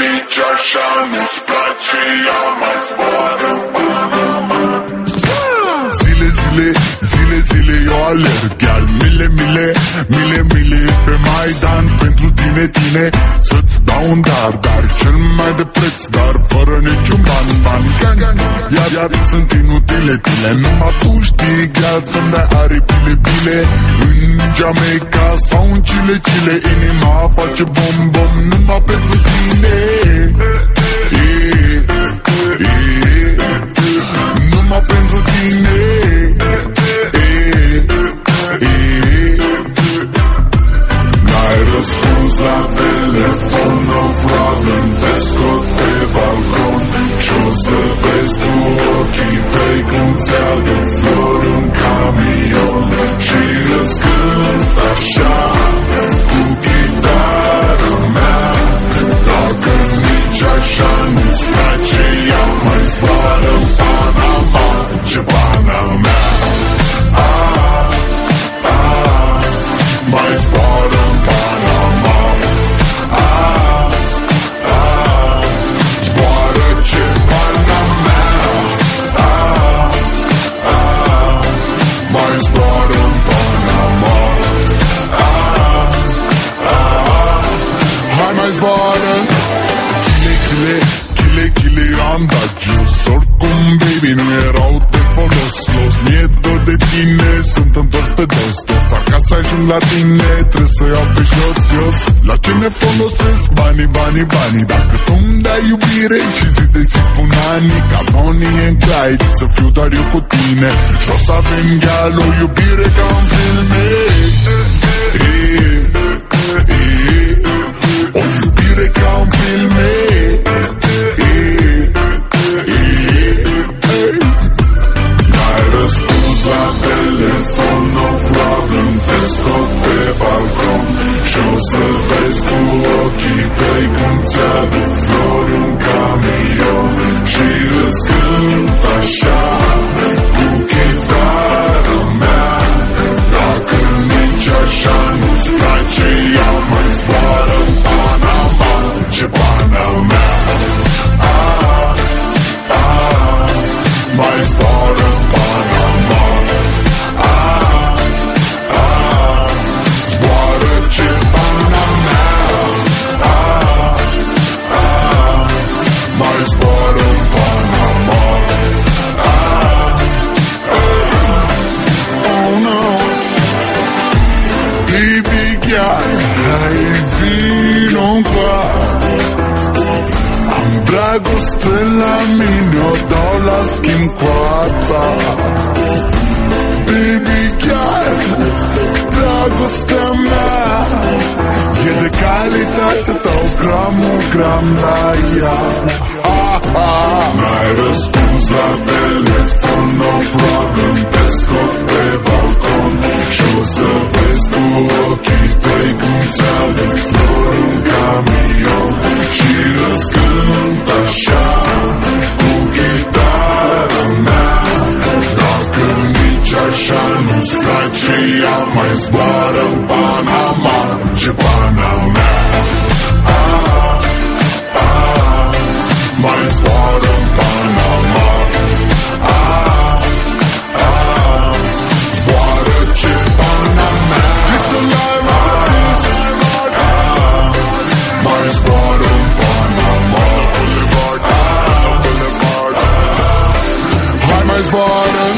nici așa nu-ți place Ea mai zboară Panama Zile, zile, zile, zile eu alerg. Iar mile, mile, mile, mile Pe Maidan pentru tine, tine. Să-ți dau un dar, dar cel mai de preț Dar fără niciun ban, ban. Gang, gang, Iar, iar sunt inutile tine Numai tu știi. Chiar să-mi dai aripile bile. În Jamaica sau în Chile, Chile Inima face bom, bom Numai pentru tine Yeah, yeah. Numai pentru tine E, e. N-ai răspuns la telefon No problem Te scot pe balcon Și-o să vezi cu ochii tăi Cum ți-aduc flori în camion Și îți destruction Sunt întors pe dos dos Dar ca să ajung la tine Trebuie să iau pe jos, jos La ce ne folosesc banii, banii, banii Dacă tu îmi dai iubire Și zi de zi pun anii Ca Bonnie and Clyde Să fiu doar eu cu tine Și o să avem gal o iubire ca în filme Eh, eh, eh. O iubire ca în filme tăi dau la schimb cu a ta Baby chiar Dragostea mea E de calitate Dau gramul gram la Ea mai zboară în Panama Ce pana mea Ah, ah, mai zboară în Panama Ah, ah, zboară ce pana mea This a live artist Ah, mai zboară în Panama Boulevard, ah, Boulevard Hai mai zboară în